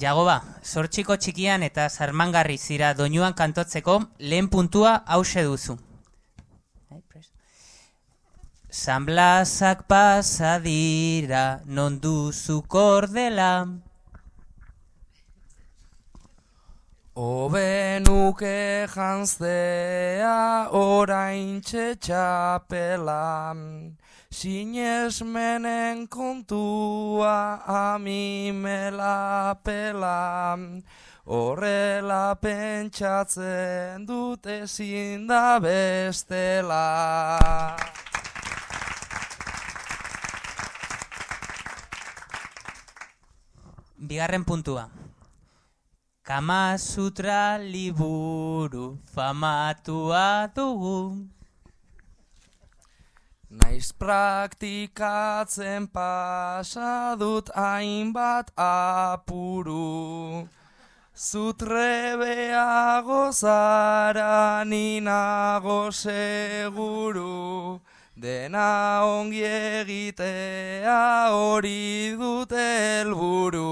Jagoba, sortxiko txikian eta zarmangarri zira doinuan kantotzeko lehen puntua hause duzu. San Blasak pasa dira, non duzu kordela. Obenuke janztea orain txetxapela, sinesmenen kontua amimela pela, horrela pentsatzen dut ezin da bestela. Bigarren puntua. Kama sutra liburu famatua dugu. Naiz praktikatzen pasa dut hainbat apuru. Zutrebeago zara ninago seguru. Dena ongi egitea hori dut helburu.